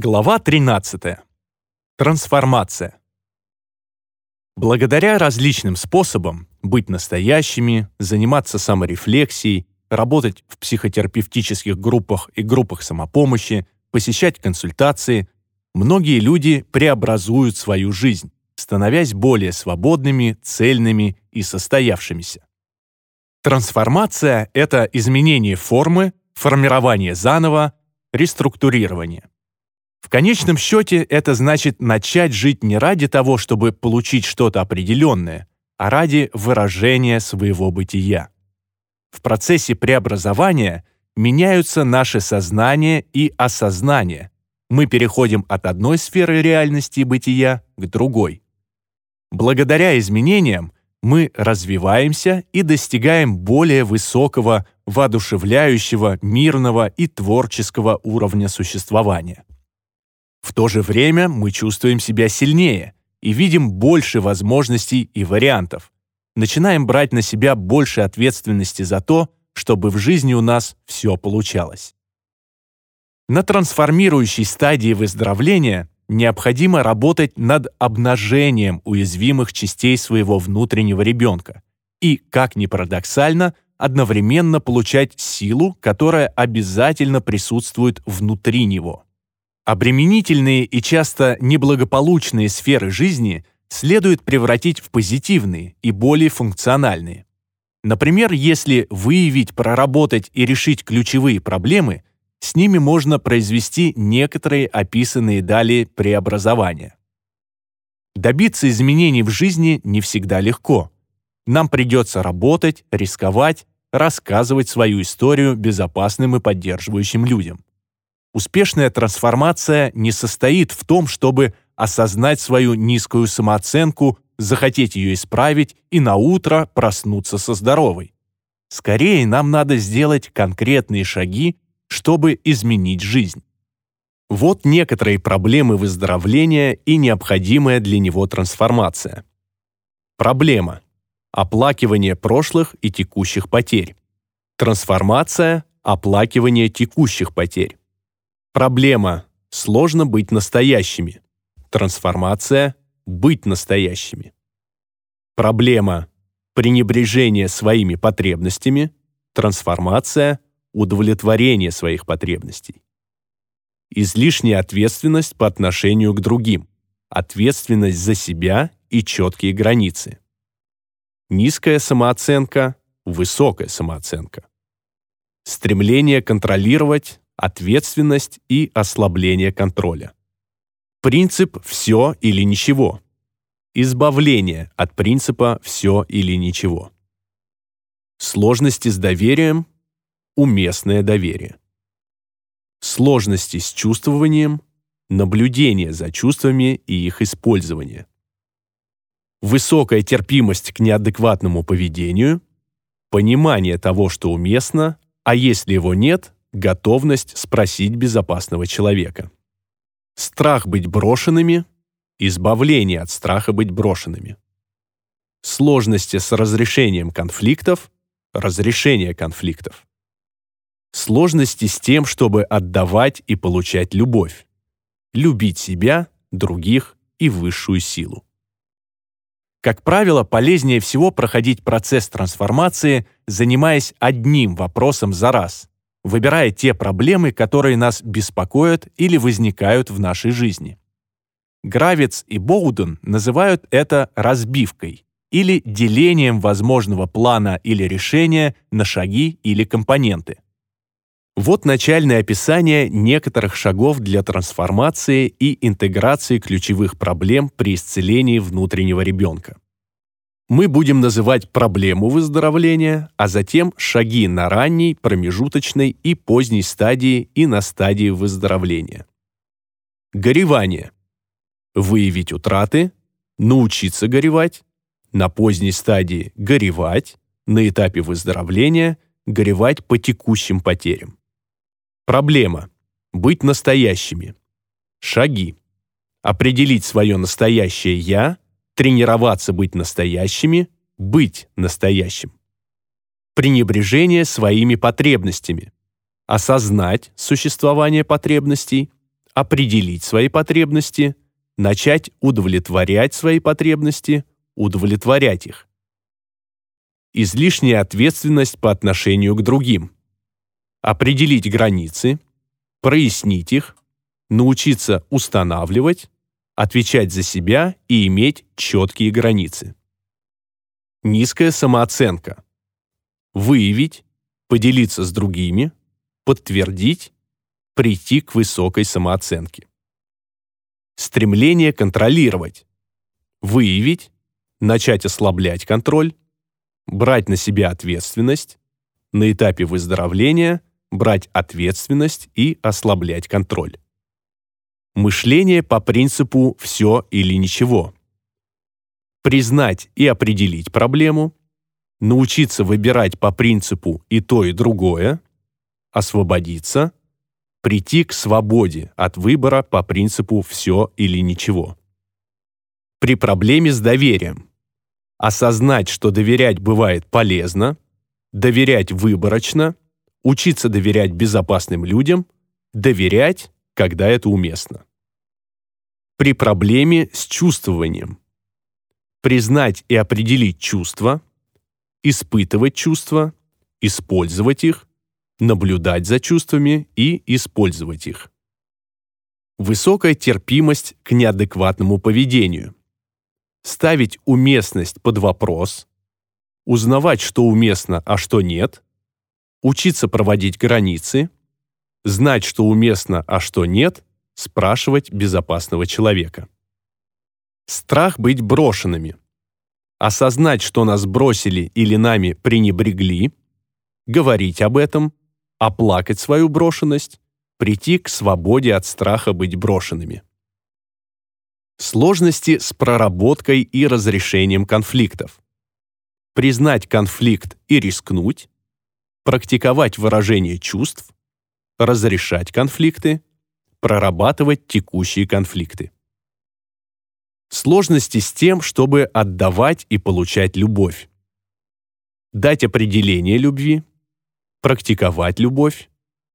Глава 13. Трансформация. Благодаря различным способам быть настоящими, заниматься саморефлексией, работать в психотерапевтических группах и группах самопомощи, посещать консультации, многие люди преобразуют свою жизнь, становясь более свободными, цельными и состоявшимися. Трансформация — это изменение формы, формирование заново, реструктурирование. В конечном счете это значит начать жить не ради того, чтобы получить что-то определенное, а ради выражения своего бытия. В процессе преобразования меняются наше сознание и осознание. Мы переходим от одной сферы реальности и бытия к другой. Благодаря изменениям мы развиваемся и достигаем более высокого, воодушевляющего, мирного и творческого уровня существования. В то же время мы чувствуем себя сильнее и видим больше возможностей и вариантов. Начинаем брать на себя больше ответственности за то, чтобы в жизни у нас все получалось. На трансформирующей стадии выздоровления необходимо работать над обнажением уязвимых частей своего внутреннего ребенка и, как ни парадоксально, одновременно получать силу, которая обязательно присутствует внутри него. Обременительные и часто неблагополучные сферы жизни следует превратить в позитивные и более функциональные. Например, если выявить, проработать и решить ключевые проблемы, с ними можно произвести некоторые описанные далее преобразования. Добиться изменений в жизни не всегда легко. Нам придется работать, рисковать, рассказывать свою историю безопасным и поддерживающим людям. Успешная трансформация не состоит в том, чтобы осознать свою низкую самооценку, захотеть ее исправить и на утро проснуться со здоровой. Скорее, нам надо сделать конкретные шаги, чтобы изменить жизнь. Вот некоторые проблемы выздоровления и необходимая для него трансформация. Проблема. Оплакивание прошлых и текущих потерь. Трансформация. Оплакивание текущих потерь. Проблема – сложно быть настоящими. Трансформация – быть настоящими. Проблема – пренебрежение своими потребностями. Трансформация – удовлетворение своих потребностей. Излишняя ответственность по отношению к другим. Ответственность за себя и четкие границы. Низкая самооценка, высокая самооценка. Стремление контролировать, ответственность и ослабление контроля. Принцип «все или ничего». Избавление от принципа «все или ничего». Сложности с доверием – уместное доверие. Сложности с чувствованием – наблюдение за чувствами и их использование. Высокая терпимость к неадекватному поведению – понимание того, что уместно, а если его нет, готовность спросить безопасного человека. Страх быть брошенными, избавление от страха быть брошенными. Сложности с разрешением конфликтов, разрешение конфликтов. Сложности с тем, чтобы отдавать и получать любовь. Любить себя, других и высшую силу. Как правило, полезнее всего проходить процесс трансформации, занимаясь одним вопросом за раз, выбирая те проблемы, которые нас беспокоят или возникают в нашей жизни. Гравец и Боуден называют это разбивкой или делением возможного плана или решения на шаги или компоненты. Вот начальное описание некоторых шагов для трансформации и интеграции ключевых проблем при исцелении внутреннего ребенка мы будем называть проблему выздоровления, а затем шаги на ранней, промежуточной и поздней стадии и на стадии выздоровления. Горевание. Выявить утраты, научиться горевать, на поздней стадии горевать, на этапе выздоровления горевать по текущим потерям. Проблема. Быть настоящими. Шаги. Определить свое настоящее «я», тренироваться быть настоящими, быть настоящим. Пренебрежение своими потребностями. Осознать существование потребностей, определить свои потребности, начать удовлетворять свои потребности, удовлетворять их. Излишняя ответственность по отношению к другим. Определить границы, прояснить их, научиться устанавливать, отвечать за себя и иметь четкие границы. Низкая самооценка. Выявить, поделиться с другими, подтвердить, прийти к высокой самооценке. Стремление контролировать. Выявить, начать ослаблять контроль, брать на себя ответственность, на этапе выздоровления брать ответственность и ослаблять контроль. Мышление по принципу «все или ничего». Признать и определить проблему, научиться выбирать по принципу и то, и другое, освободиться, прийти к свободе от выбора по принципу «все или ничего». При проблеме с доверием осознать, что доверять бывает полезно, доверять выборочно, учиться доверять безопасным людям, доверять, когда это уместно. При проблеме с чувствованием признать и определить чувства, испытывать чувства, использовать их, наблюдать за чувствами и использовать их. Высокая терпимость к неадекватному поведению. Ставить уместность под вопрос, узнавать, что уместно, а что нет, учиться проводить границы, знать, что уместно, а что нет, спрашивать безопасного человека. Страх быть брошенными. Осознать, что нас бросили или нами пренебрегли, говорить об этом, оплакать свою брошенность, прийти к свободе от страха быть брошенными. Сложности с проработкой и разрешением конфликтов. Признать конфликт и рискнуть, практиковать выражение чувств, разрешать конфликты, прорабатывать текущие конфликты. Сложности с тем, чтобы отдавать и получать любовь. Дать определение любви, практиковать любовь,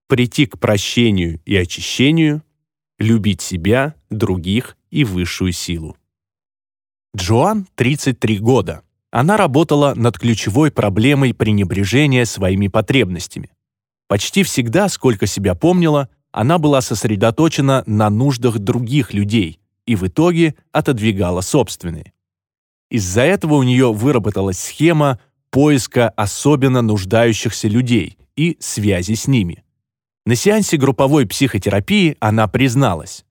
прийти к прощению и очищению, любить себя, других и высшую силу. Джоан 33 года. Она работала над ключевой проблемой пренебрежения своими потребностями. Почти всегда, сколько себя помнила, она была сосредоточена на нуждах других людей и в итоге отодвигала собственные. Из-за этого у нее выработалась схема поиска особенно нуждающихся людей и связи с ними. На сеансе групповой психотерапии она призналась.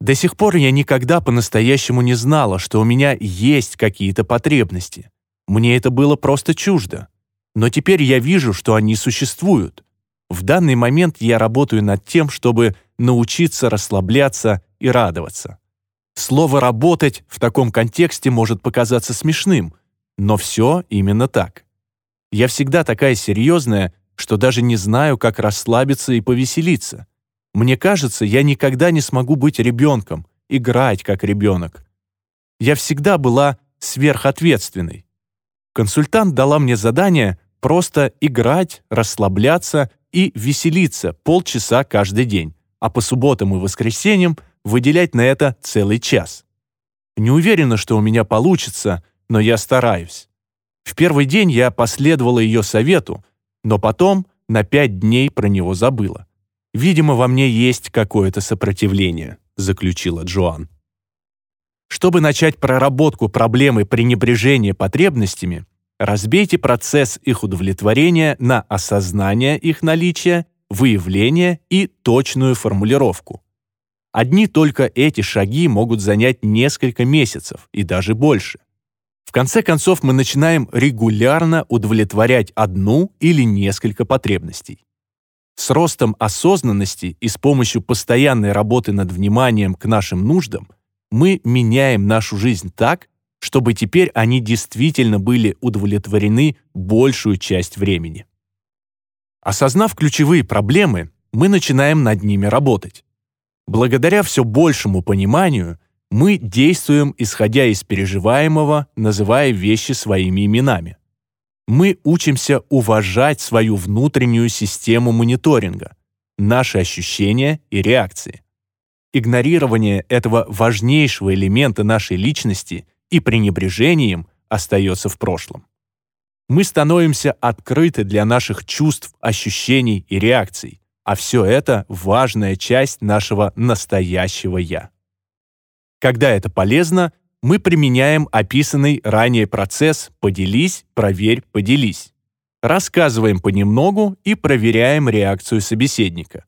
«До сих пор я никогда по-настоящему не знала, что у меня есть какие-то потребности. Мне это было просто чуждо. Но теперь я вижу, что они существуют. В данный момент я работаю над тем, чтобы научиться расслабляться и радоваться. Слово «работать» в таком контексте может показаться смешным, но все именно так. Я всегда такая серьезная, что даже не знаю, как расслабиться и повеселиться. Мне кажется, я никогда не смогу быть ребенком, играть как ребенок. Я всегда была сверхответственной. Консультант дала мне задание просто играть, расслабляться и веселиться полчаса каждый день, а по субботам и воскресеньям выделять на это целый час. Не уверена, что у меня получится, но я стараюсь. В первый день я последовала ее совету, но потом на пять дней про него забыла. Видимо, во мне есть какое-то сопротивление, заключила Джоан. Чтобы начать проработку проблемы пренебрежения потребностями, Разбейте процесс их удовлетворения на осознание их наличия, выявление и точную формулировку. Одни только эти шаги могут занять несколько месяцев и даже больше. В конце концов, мы начинаем регулярно удовлетворять одну или несколько потребностей. С ростом осознанности и с помощью постоянной работы над вниманием к нашим нуждам мы меняем нашу жизнь так, чтобы теперь они действительно были удовлетворены большую часть времени. Осознав ключевые проблемы, мы начинаем над ними работать. Благодаря все большему пониманию мы действуем, исходя из переживаемого, называя вещи своими именами. Мы учимся уважать свою внутреннюю систему мониторинга, наши ощущения и реакции. игнорирование этого важнейшего элемента нашей личности и пренебрежением остается в прошлом. Мы становимся открыты для наших чувств, ощущений и реакций, а все это важная часть нашего настоящего «я». Когда это полезно, мы применяем описанный ранее процесс «поделись, проверь, поделись». Рассказываем понемногу и проверяем реакцию собеседника.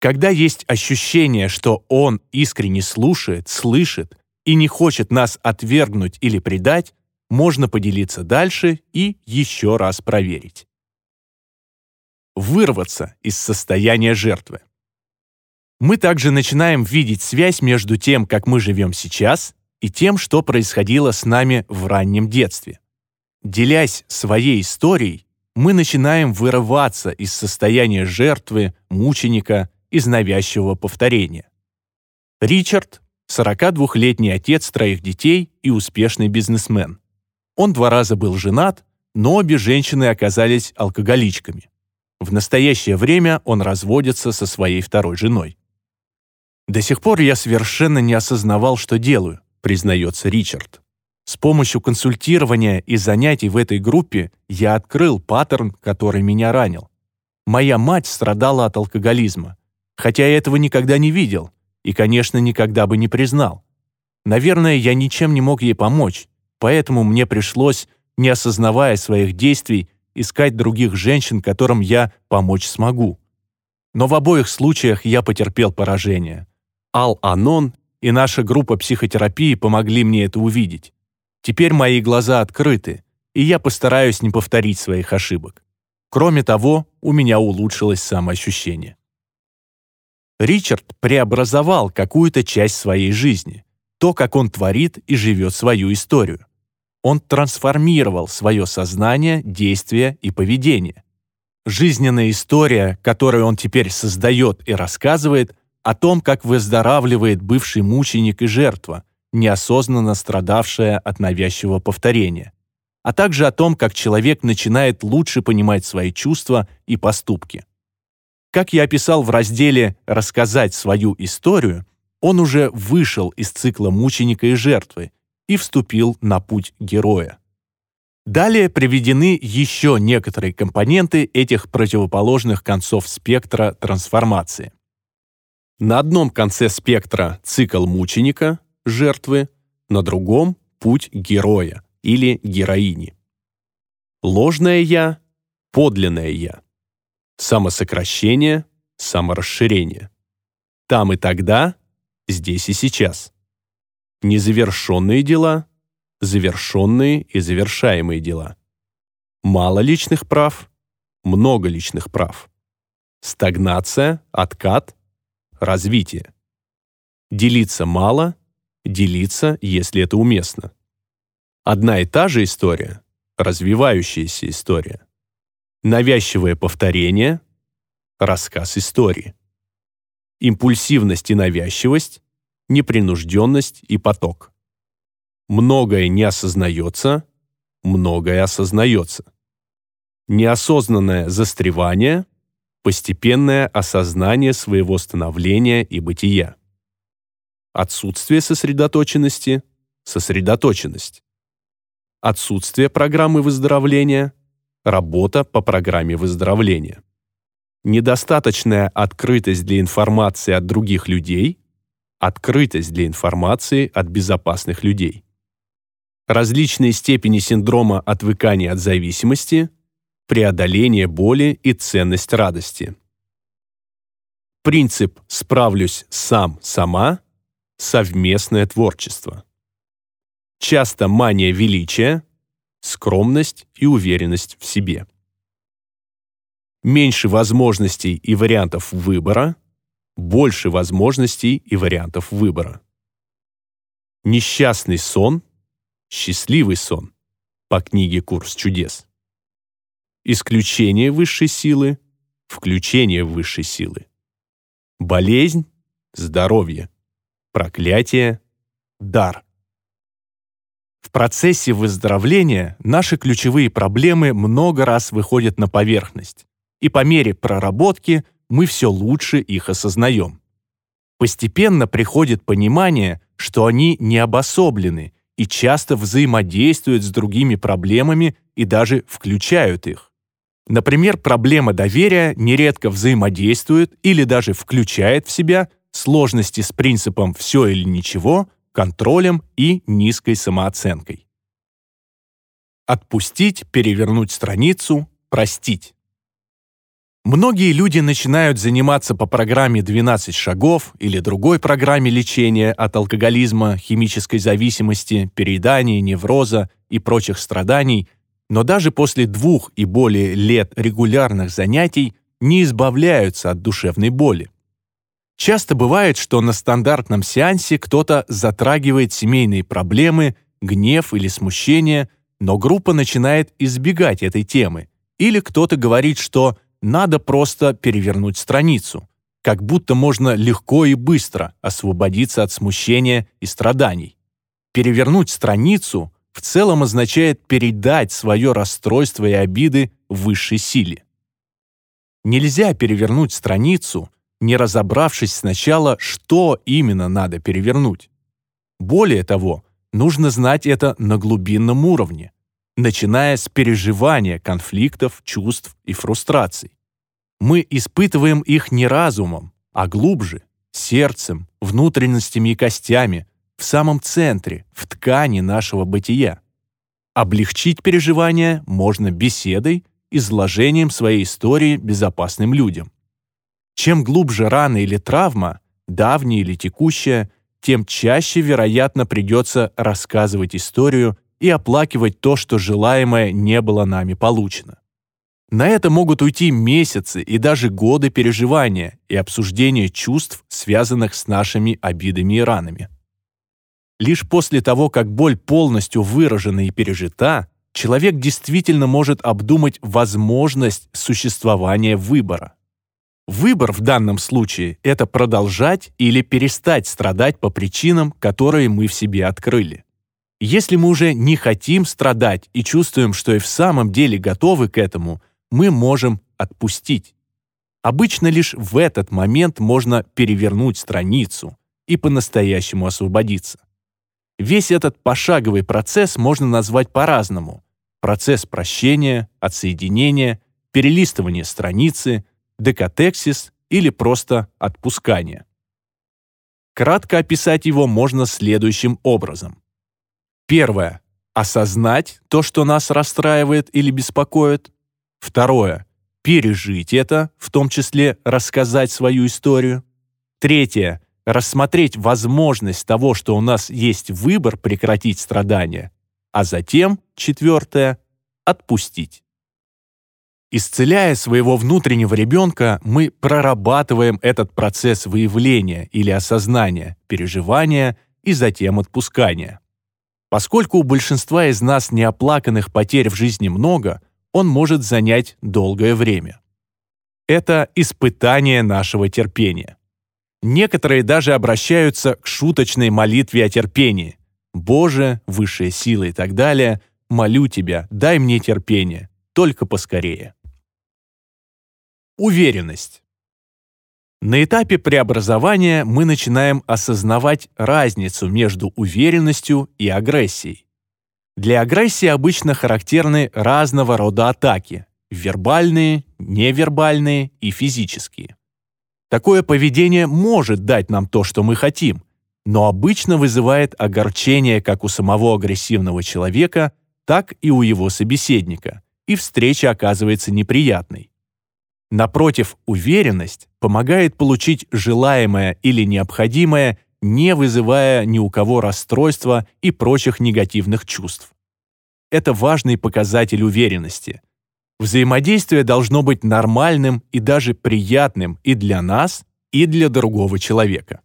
Когда есть ощущение, что он искренне слушает, слышит и не хочет нас отвергнуть или предать, можно поделиться дальше и еще раз проверить. Вырваться из состояния жертвы. Мы также начинаем видеть связь между тем, как мы живем сейчас, и тем, что происходило с нами в раннем детстве. Делясь своей историей, мы начинаем вырываться из состояния жертвы, мученика, из навязчивого повторения. Ричард — 42-летний отец троих детей и успешный бизнесмен. Он два раза был женат, но обе женщины оказались алкоголичками. В настоящее время он разводится со своей второй женой. «До сих пор я совершенно не осознавал, что делаю», признается Ричард. С помощью консультирования и занятий в этой группе я открыл паттерн, который меня ранил. Моя мать страдала от алкоголизма, хотя я этого никогда не видел и, конечно, никогда бы не признал. Наверное, я ничем не мог ей помочь, поэтому мне пришлось, не осознавая своих действий, искать других женщин, которым я помочь смогу. Но в обоих случаях я потерпел поражение. Ал-Анон и наша группа психотерапии помогли мне это увидеть. Теперь мои глаза открыты, и я постараюсь не повторить своих ошибок. Кроме того, у меня улучшилось самоощущение. Ричард преобразовал какую-то часть своей жизни, то, как он творит и живет свою историю. Он трансформировал свое сознание, действия и поведение. Жизненная история, которую он теперь создает и рассказывает, о том, как выздоравливает бывший мученик и жертва, неосознанно страдавшая от навязчивого повторения, а также о том, как человек начинает лучше понимать свои чувства и поступки. Как я описал в разделе «Рассказать свою историю», он уже вышел из цикла мученика и жертвы и вступил на путь героя. Далее приведены еще некоторые компоненты этих противоположных концов спектра трансформации. На одном конце спектра цикл мученика, жертвы, на другом – путь героя или героини. Ложное «я», подлинное «я» самосокращение, саморасширение. Там и тогда, здесь и сейчас. Незавершенные дела, завершенные и завершаемые дела. Мало личных прав, много личных прав. Стагнация, откат, развитие. Делиться мало, делиться, если это уместно. Одна и та же история, развивающаяся история. Навязчивое повторение, рассказ истории. Импульсивность и навязчивость, непринужденность и поток. Многое не осознается, многое осознается. Неосознанное застревание, постепенное осознание своего становления и бытия. Отсутствие сосредоточенности, сосредоточенность. Отсутствие программы выздоровления, Работа по программе выздоровления. Недостаточная открытость для информации от других людей, открытость для информации от безопасных людей. Различные степени синдрома отвыкания от зависимости, преодоление боли и ценность радости. Принцип «справлюсь сам-сама» — совместное творчество. Часто мания величия, скромность и уверенность в себе. Меньше возможностей и вариантов выбора, больше возможностей и вариантов выбора. Несчастный сон, счастливый сон по книге «Курс чудес». Исключение высшей силы, включение высшей силы. Болезнь, здоровье, проклятие, дар. В процессе выздоровления наши ключевые проблемы много раз выходят на поверхность, и по мере проработки мы все лучше их осознаем. Постепенно приходит понимание, что они не обособлены и часто взаимодействуют с другими проблемами и даже включают их. Например, проблема доверия нередко взаимодействует или даже включает в себя сложности с принципом «все или ничего», контролем и низкой самооценкой. Отпустить, перевернуть страницу, простить. Многие люди начинают заниматься по программе «12 шагов» или другой программе лечения от алкоголизма, химической зависимости, переедания, невроза и прочих страданий, но даже после двух и более лет регулярных занятий не избавляются от душевной боли. Часто бывает, что на стандартном сеансе кто-то затрагивает семейные проблемы, гнев или смущение, но группа начинает избегать этой темы, или кто-то говорит, что надо просто перевернуть страницу, как будто можно легко и быстро освободиться от смущения и страданий. Перевернуть страницу в целом означает передать свое расстройство и обиды высшей силе. Нельзя перевернуть страницу, не разобравшись сначала, что именно надо перевернуть. Более того, нужно знать это на глубинном уровне, начиная с переживания конфликтов, чувств и фрустраций. Мы испытываем их не разумом, а глубже, сердцем, внутренностями и костями, в самом центре, в ткани нашего бытия. Облегчить переживания можно беседой, изложением своей истории безопасным людям. Чем глубже рана или травма, давняя или текущая, тем чаще, вероятно, придется рассказывать историю и оплакивать то, что желаемое не было нами получено. На это могут уйти месяцы и даже годы переживания и обсуждения чувств, связанных с нашими обидами и ранами. Лишь после того, как боль полностью выражена и пережита, человек действительно может обдумать возможность существования выбора. Выбор в данном случае – это продолжать или перестать страдать по причинам, которые мы в себе открыли. Если мы уже не хотим страдать и чувствуем, что и в самом деле готовы к этому, мы можем отпустить. Обычно лишь в этот момент можно перевернуть страницу и по-настоящему освободиться. Весь этот пошаговый процесс можно назвать по-разному. Процесс прощения, отсоединения, перелистывания страницы, декатексис или просто отпускания. Кратко описать его можно следующим образом. Первое. Осознать то, что нас расстраивает или беспокоит. Второе. Пережить это, в том числе рассказать свою историю. Третье. Рассмотреть возможность того, что у нас есть выбор прекратить страдания. А затем, четвертое, отпустить. Исцеляя своего внутреннего ребенка, мы прорабатываем этот процесс выявления или осознания, переживания и затем отпускания. Поскольку у большинства из нас неоплаканных потерь в жизни много, он может занять долгое время. Это испытание нашего терпения. Некоторые даже обращаются к шуточной молитве о терпении. «Боже, высшая сила и так далее, молю Тебя, дай мне терпение, только поскорее». Уверенность. На этапе преобразования мы начинаем осознавать разницу между уверенностью и агрессией. Для агрессии обычно характерны разного рода атаки – вербальные, невербальные и физические. Такое поведение может дать нам то, что мы хотим, но обычно вызывает огорчение как у самого агрессивного человека, так и у его собеседника, и встреча оказывается неприятной. Напротив, уверенность помогает получить желаемое или необходимое не вызывая ни у кого расстройства и прочих негативных чувств. Это важный показатель уверенности. Взаимодействие должно быть нормальным и даже приятным и для нас, и для другого человека.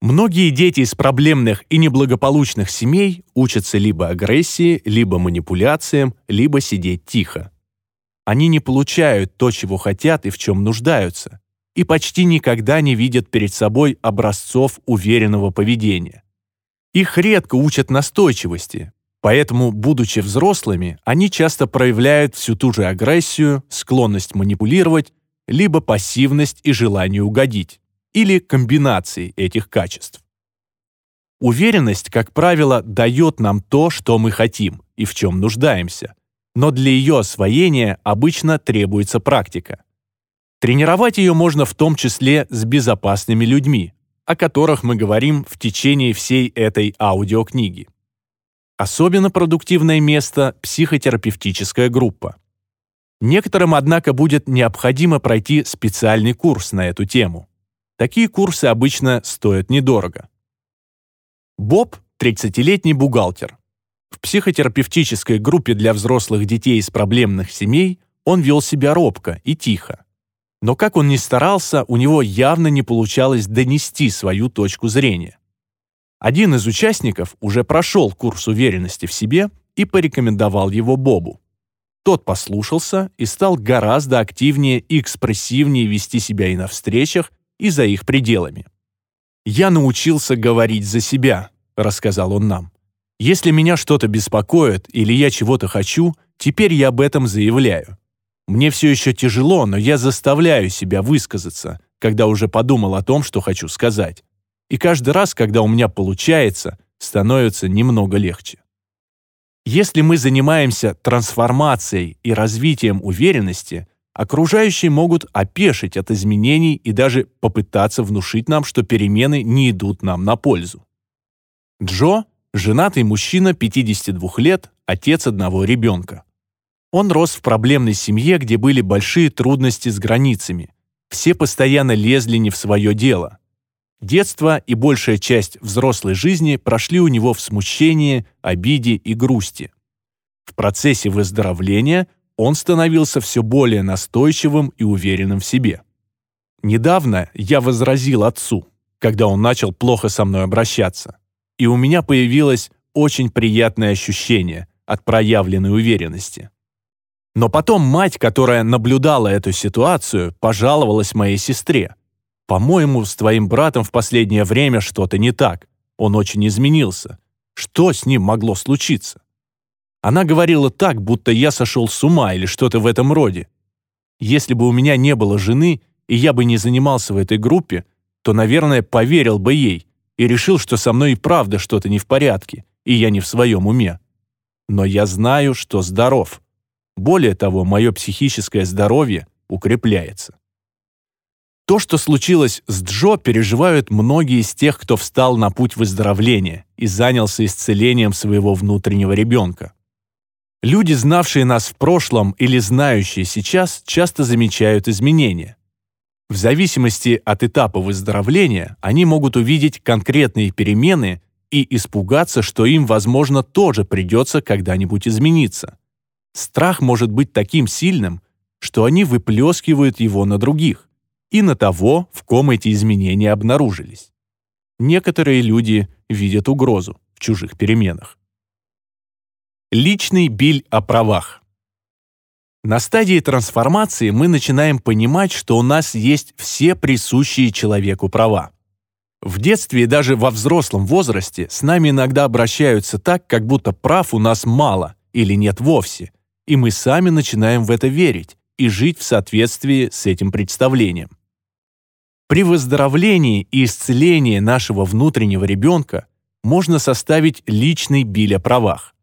Многие дети из проблемных и неблагополучных семей учатся либо агрессии, либо манипуляциям, либо сидеть тихо. Они не получают то, чего хотят и в чем нуждаются, и почти никогда не видят перед собой образцов уверенного поведения. Их редко учат настойчивости, поэтому, будучи взрослыми, они часто проявляют всю ту же агрессию, склонность манипулировать, либо пассивность и желание угодить. или комбинацией этих качеств. Уверенность, как правило, дает нам то, что мы хотим и в чем нуждаемся, но для ее освоения обычно требуется практика. Тренировать ее можно в том числе с безопасными людьми, о которых мы говорим в течение всей этой аудиокниги. Особенно продуктивное место – психотерапевтическая группа. Некоторым, однако, будет необходимо пройти специальный курс на эту тему. Такие курсы обычно стоят недорого. Боб – 30-летний бухгалтер. В психотерапевтической группе для взрослых детей из проблемных семей он вел себя робко и тихо. Но как он ни старался, у него явно не получалось донести свою точку зрения. Один из участников уже прошел курс уверенности в себе и порекомендовал его Бобу. Тот послушался и стал гораздо активнее и экспрессивнее вести себя и на встречах, и за их пределами. «Я научился говорить за себя», — рассказал он нам. «Если меня что-то беспокоит или я чего-то хочу, теперь я об этом заявляю. Мне все еще тяжело, но я заставляю себя высказаться, когда уже подумал о том, что хочу сказать. И каждый раз, когда у меня получается, становится немного легче. Если мы занимаемся трансформацией и развитием уверенности, окружающие могут опешить от изменений и даже попытаться внушить нам, что перемены не идут нам на пользу. Джо – женатый мужчина 52 лет, отец одного ребенка. Он рос в проблемной семье, где были большие трудности с границами. Все постоянно лезли не в свое дело. Детство и большая часть взрослой жизни прошли у него в смущении, обиде и грусти. В процессе выздоровления он становился все более настойчивым и уверенным в себе. Недавно я возразил отцу, когда он начал плохо со мной обращаться, и у меня появилось очень приятное ощущение от проявленной уверенности. Но потом мать, которая наблюдала эту ситуацию, пожаловалась моей сестре. «По-моему, с твоим братом в последнее время что-то не так. Он очень изменился. Что с ним могло случиться?» Она говорила так, будто я сошел с ума или что-то в этом роде. Если бы у меня не было жены, и я бы не занимался в этой группе, то, наверное, поверил бы ей и решил, что со мной и правда что-то не в порядке, и я не в своем уме. Но я знаю, что здоров. Более того, мое психическое здоровье укрепляется. То, что случилось с Джо, переживают многие из тех, кто встал на путь выздоровления и занялся исцелением своего внутреннего ребенка. Люди, знавшие нас в прошлом или знающие сейчас, часто замечают изменения. В зависимости от этапа выздоровления они могут увидеть конкретные перемены и испугаться, что им, возможно, тоже придется когда-нибудь измениться. Страх может быть таким сильным, что они выплескивают его на других и на того, в ком эти изменения обнаружились. Некоторые люди видят угрозу в чужих переменах. Личный биль о правах. На стадии трансформации мы начинаем понимать, что у нас есть все присущие человеку права. В детстве и даже во взрослом возрасте с нами иногда обращаются так, как будто прав у нас мало или нет вовсе, и мы сами начинаем в это верить и жить в соответствии с этим представлением. При выздоровлении и исцелении нашего внутреннего ребенка можно составить личный биль о правах.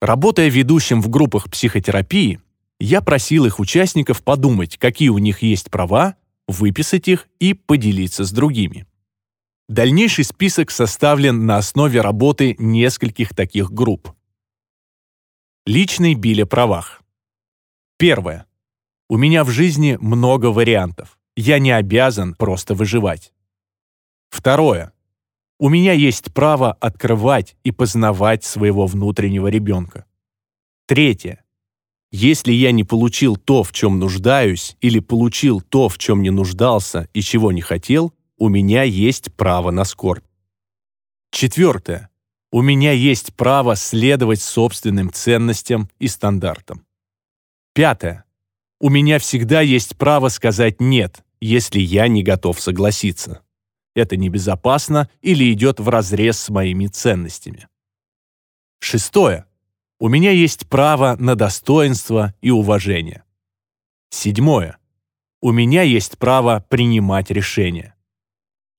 Работая ведущим в группах психотерапии, я просил их участников подумать, какие у них есть права, выписать их и поделиться с другими. Дальнейший список составлен на основе работы нескольких таких групп. Личный биль правах. Первое. У меня в жизни много вариантов. Я не обязан просто выживать. Второе. У меня есть право открывать и познавать своего внутреннего ребенка. Третье. Если я не получил то, в чем нуждаюсь, или получил то, в чем не нуждался и чего не хотел, у меня есть право на скорбь. Четвертое. У меня есть право следовать собственным ценностям и стандартам. Пятое. У меня всегда есть право сказать «нет», если я не готов согласиться. Это небезопасно или идет вразрез с моими ценностями. Шестое. У меня есть право на достоинство и уважение. Седьмое. У меня есть право принимать решения.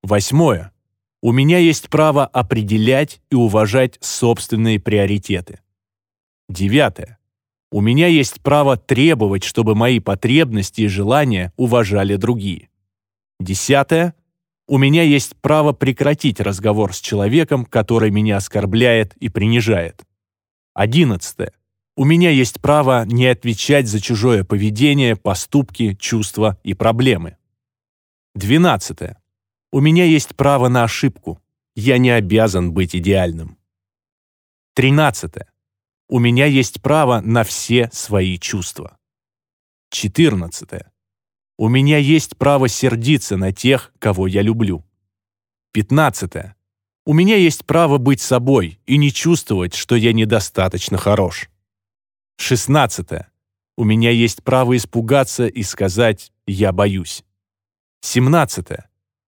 Восьмое. У меня есть право определять и уважать собственные приоритеты. Девятое. У меня есть право требовать, чтобы мои потребности и желания уважали другие. Десятое. У меня есть право прекратить разговор с человеком, который меня оскорбляет и принижает. Одиннадцатое. У меня есть право не отвечать за чужое поведение, поступки, чувства и проблемы. Двенадцатое. У меня есть право на ошибку. Я не обязан быть идеальным. Тринадцатое. У меня есть право на все свои чувства. Четырнадцатое. У меня есть право сердиться на тех, кого я люблю. Пятнадцатое. У меня есть право быть собой и не чувствовать, что я недостаточно хорош. 16. У меня есть право испугаться и сказать «я боюсь». 17.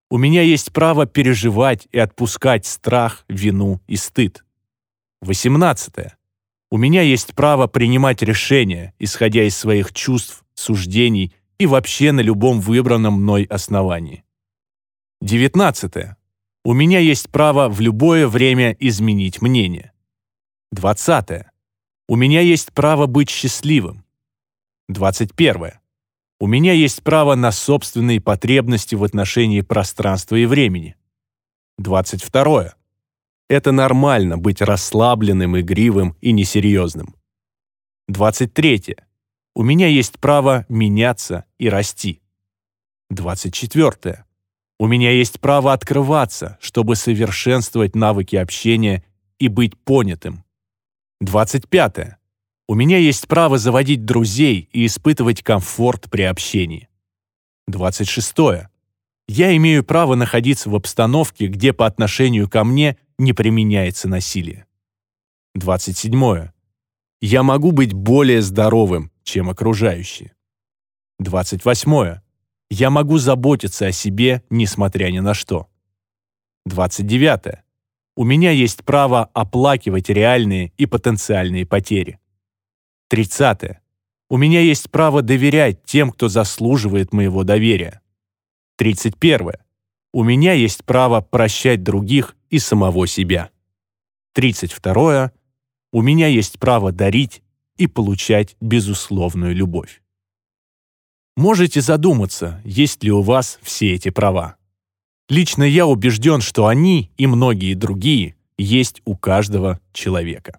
У меня есть право переживать и отпускать страх, вину и стыд. 18. У меня есть право принимать решения, исходя из своих чувств, суждений и вообще на любом выбранном мной основании. 19. У меня есть право в любое время изменить мнение. 20. У меня есть право быть счастливым. 21. У меня есть право на собственные потребности в отношении пространства и времени. 22. Это нормально быть расслабленным, игривым и несерьезным. 23. У меня есть право меняться и расти. 24. У меня есть право открываться, чтобы совершенствовать навыки общения и быть понятым. 25. У меня есть право заводить друзей и испытывать комфорт при общении. 26. Я имею право находиться в обстановке, где по отношению ко мне не применяется насилие. 27. Я могу быть более здоровым, чем окружающие. 28. Я могу заботиться о себе, несмотря ни на что. 29. У меня есть право оплакивать реальные и потенциальные потери. 30. У меня есть право доверять тем, кто заслуживает моего доверия. 31. У меня есть право прощать других и самого себя. 32. У меня есть право дарить и получать безусловную любовь. Можете задуматься, есть ли у вас все эти права. Лично я убежден, что они и многие другие есть у каждого человека.